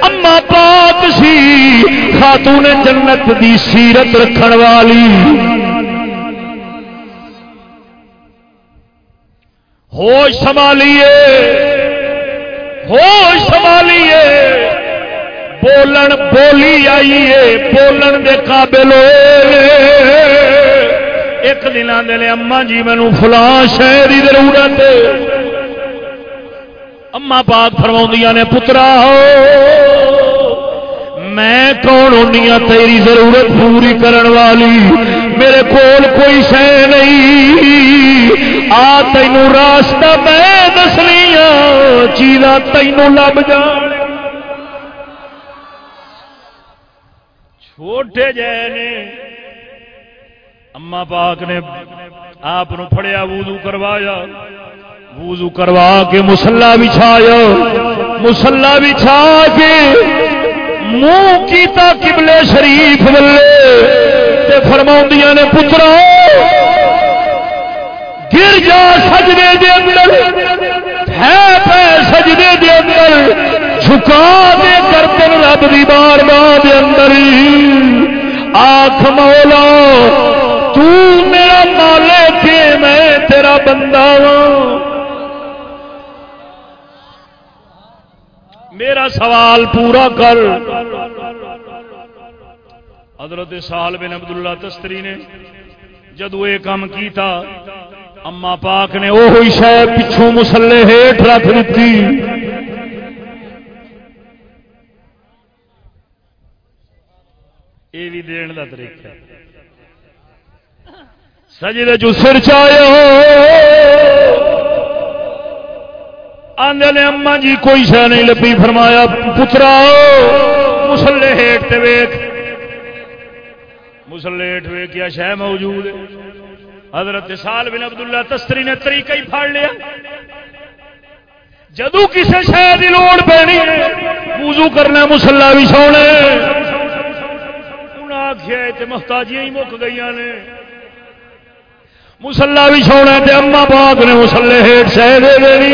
اما پاک سی، خاتون جنت دی سیرت رکھن والی۔ ہوش سنبھالیے ہوش سنبھالیے۔ بولن بولی آئیے، بولن دے قابل ہوئے۔ ایک دن آدھے اما جی مینو فلاں شہر کی ضرورت اما پاک فرما نے، پترا، میں کون ہونی ہوں تیری ضرورت پوری کرن والی؟ میرے کول کوئی شہ نہیں۔ آ تین راستہ میں دسنی چیزاں تینوں لب جان۔ چھوٹے جے نے اما پاک نے آپ پڑیا وضو کروایا۔ وضو کروا کے مسلا بچھایا۔ مسلا بچھا کے منہ کیتا قبلے شریف ولے فرما نے پترا گر جا سجدے دے اندر، ہے پہ سجدے دے اندر، جھکا دے گردن رب دی بار بار اندر۔ آخ مولا مالک میں تیرا بندہ ہوں میرا سوال پورا کر۔ حضرت سال بن عبداللہ تستری نے جدو یہ کام کیتا اما پاک نے وہی شہ پچھوں مسلے ہیٹ رکھ دیتی۔ یہ بھی دین کا طریقہ سجدے جو سر چاہے آدھے نے اما جی کوئی شہ نہیں لبی فرمایا، پترا مسلے ہیٹ ویخ مسلے ہیٹ ویخیا شہ موجود حضرت سال بن عبداللہ تستری نے طریقہ ہی پھاڑ لیا۔ جدو کسی شہ کی لوڑ پینی، وضو کرنا مسلا بھی سونے۔ آخیا محتاجیاں ہی مک گئی نے۔ مسلا بھی سونا تے اما پاک نے مسلے ہیٹ شہ دے دینی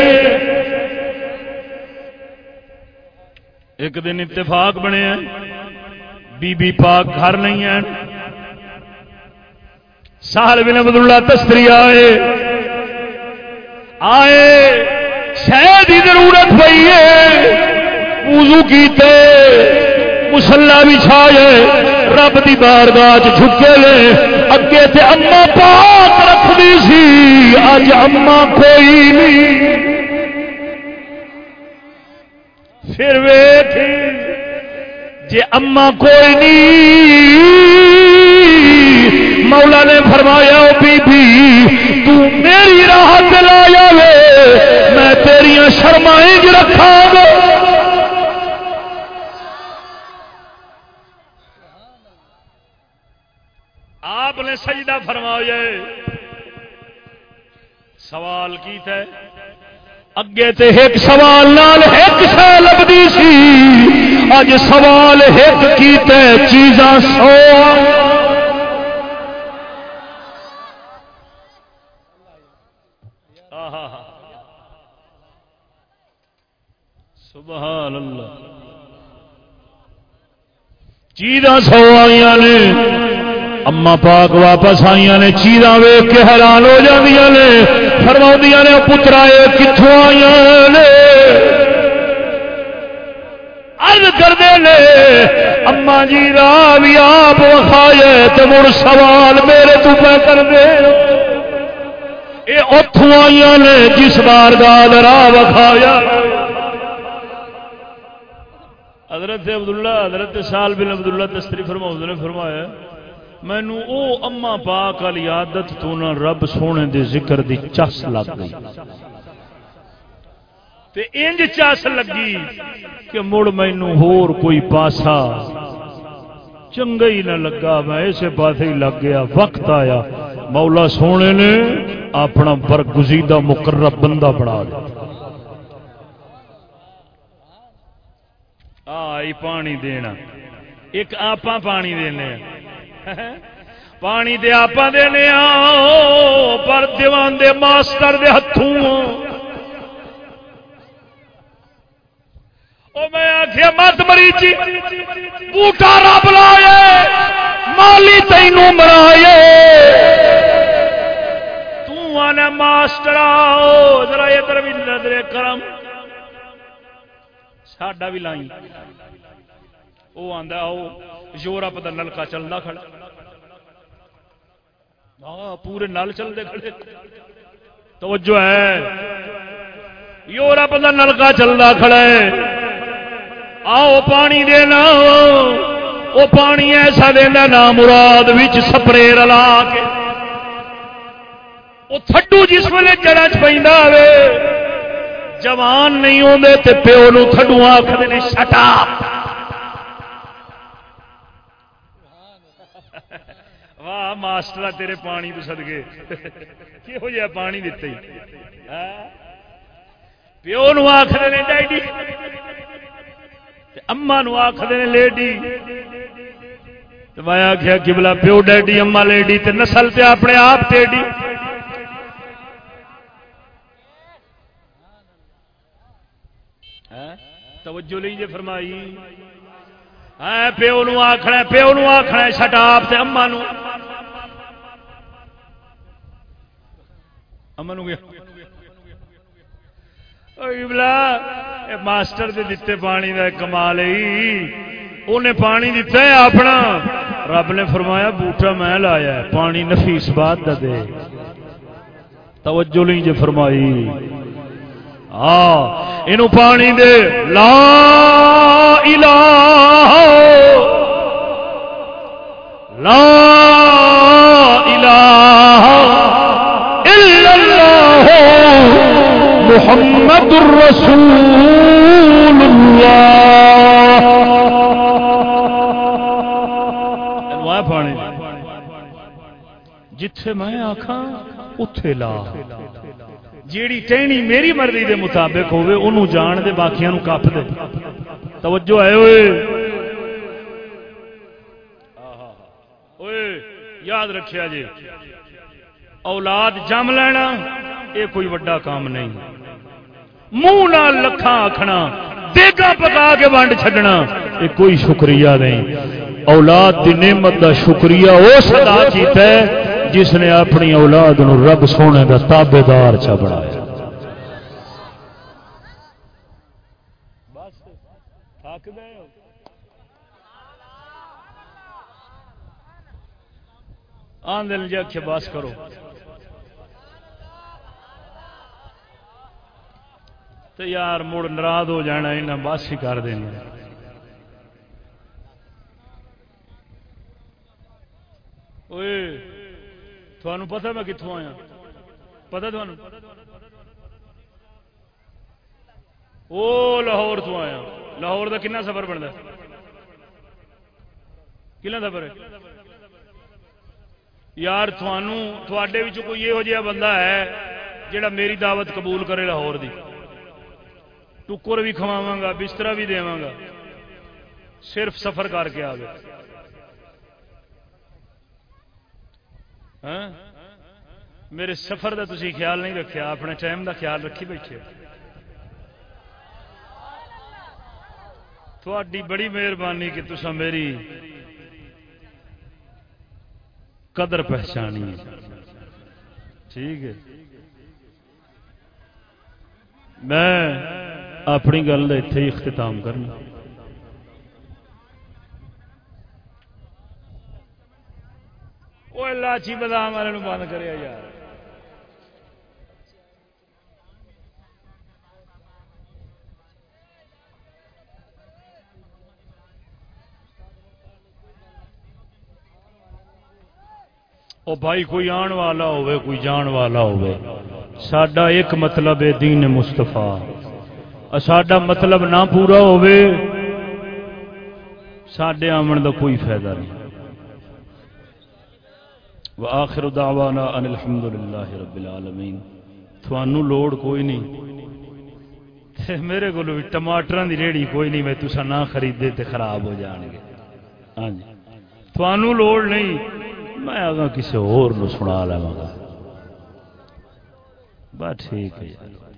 ایک دن اتفاق بنے بی بی پاک گھر نہیں ہے سال بن عبد اللہ تستری آئے۔ آئے شہد کی ضرورت پی ہے۔ وضو کیتے مسلا بھی چھائے رب دی بارگاہ جھکے لے اگے تے اما پاک رکھدی سی۔ اج اما کوئی نہیں۔ پھر ویخ جی اما کوئی نہیں۔ مولا نے فرمایا بی بی تو میری راہ دلا جائے میں تیریا شرمائیں رکھا گا۔ آپ نے سجدہ فرمایا سوال کیتا ہے اگے تے ایک سوال نال ایک شہ لگتی سی۔ اج سوال ایک کیتے چیزاں سو۔ سبحان اللہ۔ چیزاں سو آئی نے۔ اما پاک واپس آئی نے، چیزاں ویگ کے حیران ہو جاندیاں نے۔ فرما نے پترا یہ کتوں آئی نے؟ ارد کرتے نے، اما جی راہ بھی آپ وکھائے تو مڑ سوال میرے تو پہ کر دے۔ یہ اتوں آئی نے، جس بار گال راہ وکھایا حضرت عبداللہ، حضرت سال بن عبداللہ تستری فرما نے، فرمایا مینو او اما پاک والی عادت تو نہ رب سونے دے ذکر دی چس لگ گئی۔ تے انج چس لگی کہ مڑ مینو ہور کوئی پاسا چنگا ہی نہ لگا، میں اسے پاسے ہی لگ گیا۔ وقت آیا۔ مولا سونے نے اپنا برگزیدہ مقرب بندہ بنا دیا۔ آئی پانی دینا۔ ایک آپ پانی دینے۔ پانی دے آپ دینے پر دیوان دے ماسٹر دے ہاتھوں میں آخیا مت مری جی بوٹا رب لائے مالی تینوں مرائے تنا ماسٹر ذرا ادھر بھی نظر کرم ساڈا بھی لائی وہ آتا وہ یورپ کا نلکا چلتا کھڑا۔ ہاں، پورے نل چلتے کھڑے۔ توجہ ہے۔ یورپ کا نلکا چلتا کھڑا ہے۔ آؤ پانی دینا۔ وہ پانی ایسا دینا نا مراد سپرے رلا کے۔ وہ تھڈو جس ویلے جڑا چ پہ جوان نہیں آتے تو پیو نو تھڈو آخر شٹا۔ واہ ماسٹر تیرے پانی تو سد گئے کہہو جہ پانی دتا پیو نو آخر نے ڈیڈی۔ اما نو آخر نے لیڈی۔ میں آخیا کہ بلا پیو ڈیڈی اما لیڈی، تے نسل تے اپنے آپ ٹیڈی توجہ نہیں جی فرمائی۔ پیو نو آخنا پیو نو آخنا شٹاپ سے اما نو امن ہو گیا بلا ماسٹر دے دیتے پانی کا کمال انہیں پانی دیتا ہے اپنا رب نے فرمایا بوٹا میں لایا پانی نفیس بات دا دے توجہ نہیں جی فرمائی ہاں یہ پانی دے۔ لا الہ لا الہ الا اللہ محمد الرسول اللہ۔ پانی جتھے میں آخا اتے لا۔ جیڑی ٹہنی میری مرضی دے مطابق ہوئے انہوں جان دے باقیاں نو کپ دے۔ توجہ ہے ہوئے اوئے، یاد رکھیا جی۔ اولاد جم لینا یہ کوئی وڈا کام نہیں۔ منہ نہ لکھاں آکھنا، دیگا پکا کے ونڈ چھڈنا یہ کوئی شکریہ نہیں۔ اولاد دی نعمت دا شکریہ اس ادا کیتا ہے۔ جس نے اپنی اولاد نو رب سونے کا تابے دار چا بنایا۔ آندل جی اکھے باس کرو۔ تو یار مڑ ناراض ہو جانا انہیں بس ہی کر دینا تھانوں پتہ میں کتوں آیا؟ پتہ تھانوں او لاہور تو آیا۔ لاہور کا کنا سفر بنتا کنا سفر ہے؟ یار تھانوں تھوڑے کوئی یہو جہا بندہ ہے جڑا میری دعوت قبول کرے لاہور دی۔ ٹکر بھی کھواوا گا بستر بھی دوا گا صرف سفر کر کے آ گئے ہاں؟ میرے سفر کا تھی خیال نہیں رکھا اپنے ٹائم کا خیال رکھی بیٹھے تھوڑی بڑی مہربانی کہ تسا میری قدر پہچانی ٹھیک ہے۔ میں اپنی گل اتے ہی اختتام کرنا۔ وہ لاچی بادام والے بند کرے یار۔ او بھائی کوئی آن والا ہوئے کوئی جان والا ہوئے ساڈا ایک مطلب ہے دین مستفا ساڈا مطلب نہ پورا ہوئے سڈے آمن دا کوئی فائدہ نہیں۔ وآخر دعوانا ان الحمدللہ رب العالمین۔ تھوانو لوڑ کوئی نہیں۔ میرے کو ٹماٹر دی ریڑی کوئی نہیں، میں تسا نہ خریدے تے خراب ہو جان گے ہاں جی۔ تھوانو لوڑ نہیں، میں آگا کسی اور نو سنا لوا گا بس ٹھیک ہے۔ یار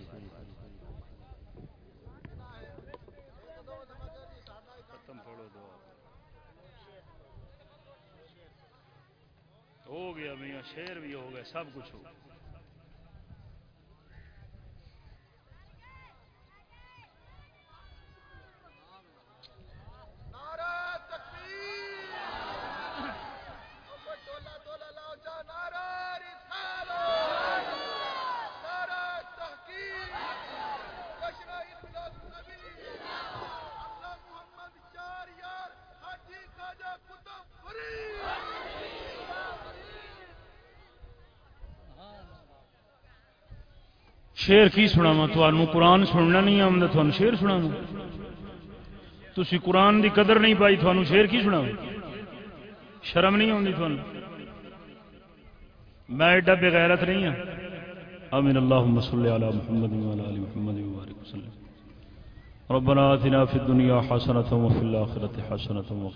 ہو شیر بھی ہو گئے سب کچھ ہو گیا شیر کی سنا تمہوں قرآن سننا نہیں آتا تمہیں شیر سنا تھی قرآن دی قدر نہیں پائی تمہوں شیر کی سنا شرم نہیں آتی تمہیں میں ایڈا بغیرت نہیں ہوں امین اللہ صلی علی محمد وعلى محمد وبارک وسلم۔ ربنا آتنا في الدنيا حسنة وفي الآخرة حسنة وقنا